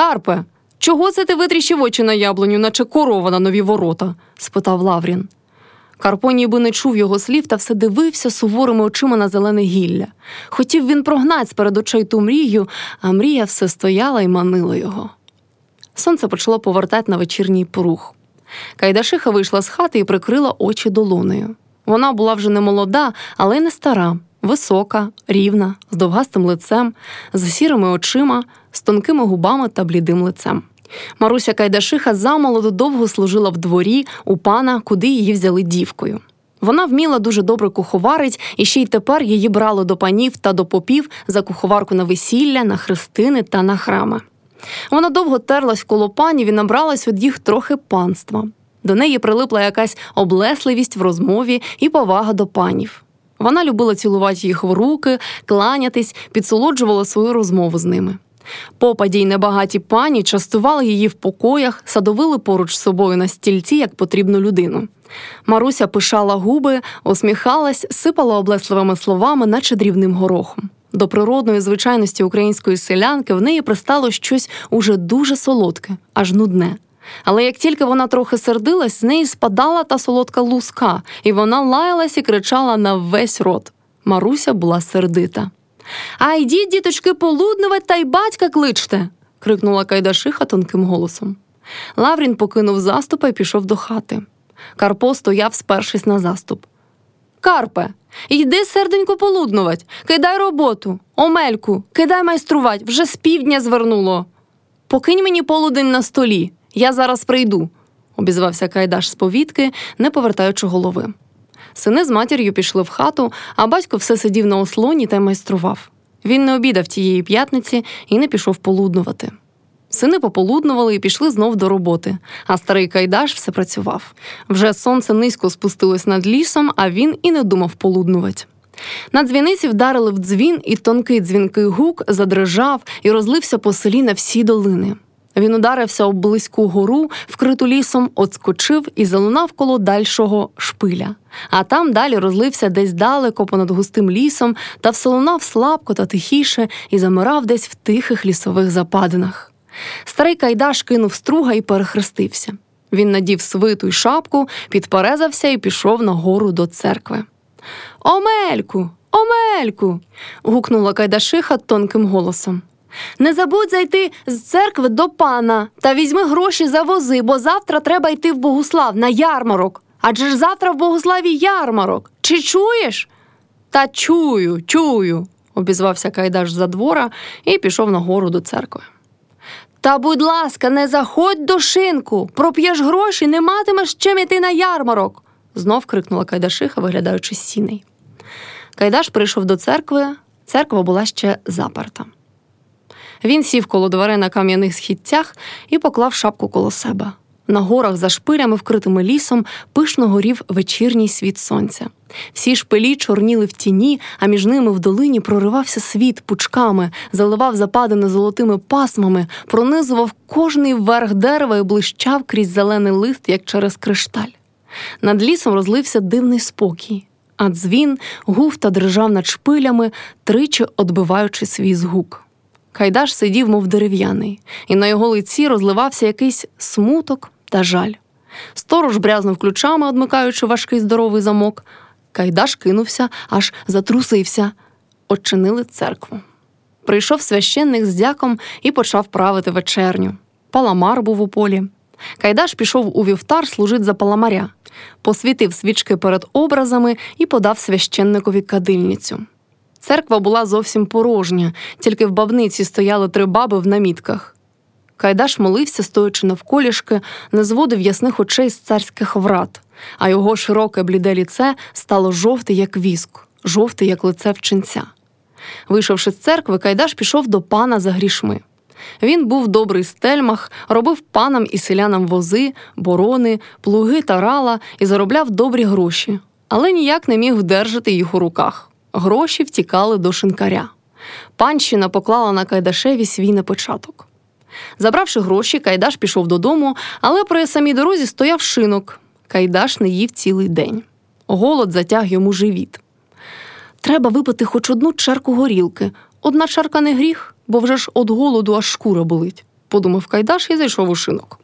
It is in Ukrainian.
Карпе, чого це ти витріщив очі на яблуню, наче корова на нові ворота? спитав Лаврін. Карпо ніби не чув його слів та все дивився суворими очима на зелене гілля. Хотів він прогнать перед очей ту мрію, а мрія все стояла і манила його. Сонце почало повертати на вечірній порух. Кайдашиха вийшла з хати і прикрила очі долонею. Вона була вже не молода, але й не стара, висока, рівна, з довгастим лицем, з сірими очима, з тонкими губами та блідим лицем. Маруся Кайдашиха замолоду довго служила в дворі у пана, куди її взяли дівкою. Вона вміла дуже добре куховарить, і ще й тепер її брали до панів та до попів за куховарку на весілля, на хрестини та на храми. Вона довго терлась коло панів і набралась від їх трохи панства. До неї прилипла якась облесливість в розмові і повага до панів. Вона любила цілувати їх в руки, кланятись, підсолоджувала свою розмову з ними. Попаді й небагаті пані частували її в покоях, садовили поруч з собою на стільці як потрібну людину. Маруся пишала губи, усміхалась, сипала облесливими словами, наче дрібним горохом. До природної звичайності української селянки в неї пристало щось уже дуже солодке, аж нудне. Але як тільки вона трохи сердилась, з неї спадала та солодка луска, і вона лаялась і кричала на весь рот. Маруся була сердита. А йдіть, діточки, полуднувати та й батька кличте. крикнула Кайдашиха тонким голосом. Лаврін покинув заступа і пішов до хати. Карпо стояв, спершись на заступ. Карпе, йди серденько полуднувать, кидай роботу, омельку, кидай майструвать, вже з півдня звернуло. Покинь мені полудень на столі, я зараз прийду, обізвався Кайдаш з повітки, не повертаючи голови. Сини з матір'ю пішли в хату, а батько все сидів на ослоні та майстрував. Він не обідав тієї п'ятниці і не пішов полуднувати. Сини пополуднували і пішли знов до роботи, а старий Кайдаш все працював. Вже сонце низько спустилось над лісом, а він і не думав полуднувати. На дзвіниці вдарили в дзвін, і тонкий дзвінкий гук задрижав і розлився по селі на всі долини. Він ударився об близьку гору, вкриту лісом, отскочив і залунав коло дальшого шпиля. А там далі розлився десь далеко понад густим лісом та всолунав слабко та тихіше і замирав десь в тихих лісових западинах. Старий Кайдаш кинув струга і перехрестився. Він надів свиту й шапку, підперезався і пішов на гору до церкви. Омельку, Омельку. гукнула Кайдашиха тонким голосом. Не забудь зайти з церкви до пана та візьми гроші за вози, бо завтра треба йти в Богуслав на ярмарок. Адже ж завтра в Богуславі ярмарок. Чи чуєш? Та чую, чую, обізвався Кайдаш за двора і пішов нагору до церкви. Та, будь ласка, не заходь до шинку, проп'єш гроші, не матимеш чим іти на ярмарок, знов крикнула Кайдашиха, виглядаючи з сіней. Кайдаш прийшов до церкви, церква була ще заперта. Він сів коло дверей на кам'яних східцях і поклав шапку коло себе. На горах за шпилями, вкритими лісом, пишно горів вечірній світ сонця. Всі шпилі чорніли в тіні, а між ними в долині проривався світ пучками, заливав западини золотими пасмами, пронизував кожний верх дерева і блищав крізь зелений лист, як через кришталь. Над лісом розлився дивний спокій, а дзвін гув та дрижав над шпилями, тричі odбиваючи свій згук. Кайдаш сидів, мов дерев'яний, і на його лиці розливався якийсь смуток та жаль. Сторож брязнув ключами, одмикаючи важкий здоровий замок. Кайдаш кинувся, аж затрусився, Очинили церкву. Прийшов священник з дяком і почав правити вечерню. Паламар був у полі. Кайдаш пішов у вівтар служить за паламаря, посвітив свічки перед образами і подав священникові кадильницю. Церква була зовсім порожня, тільки в бабниці стояли три баби в намітках. Кайдаш молився, стоячи навколішки, не зводив ясних очей з царських врат, а його широке бліде ліце стало жовте, як віск, жовте, як лице вченця. Вийшовши з церкви, Кайдаш пішов до пана за грішми. Він був добрий стельмах, робив панам і селянам вози, борони, плуги та рала і заробляв добрі гроші, але ніяк не міг вдержати їх у руках. Гроші втікали до шинкаря. Панщина поклала на Кайдашеві свій напочаток. Забравши гроші, Кайдаш пішов додому, але при самій дорозі стояв шинок. Кайдаш не їв цілий день. Голод затяг йому живіт. Треба випити хоч одну чарку горілки. Одна чарка не гріх, бо вже ж від голоду аж шкура болить. подумав Кайдаш і зайшов у шинок.